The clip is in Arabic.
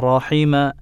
رحم